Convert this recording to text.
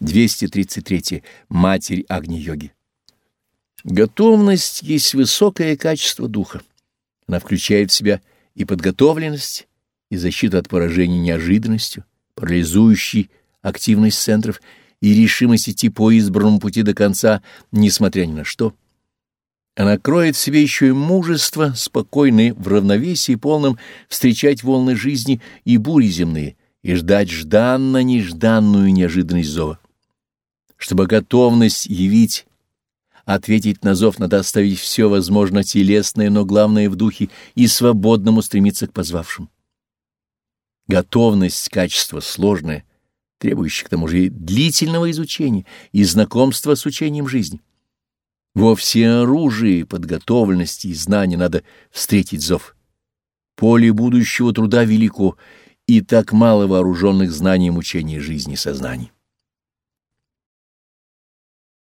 233. Матерь Агни-йоги. Готовность есть высокое качество духа. Она включает в себя и подготовленность, и защиту от поражений неожиданностью, парализующей активность центров и решимость идти по избранному пути до конца, несмотря ни на что. Она кроет в себе еще и мужество, спокойное, в равновесии полном встречать волны жизни и бури земные, и ждать жданно-нежданную неожиданность зова. Чтобы готовность явить, ответить на зов, надо оставить все возможно телесное, но главное в духе, и свободному стремиться к позвавшим. Готовность — качество сложное, требующее к тому же и длительного изучения и знакомства с учением жизни. Во всеоружии, подготовленности и знания надо встретить зов. Поле будущего труда велико, и так мало вооруженных знанием учения жизни сознаний.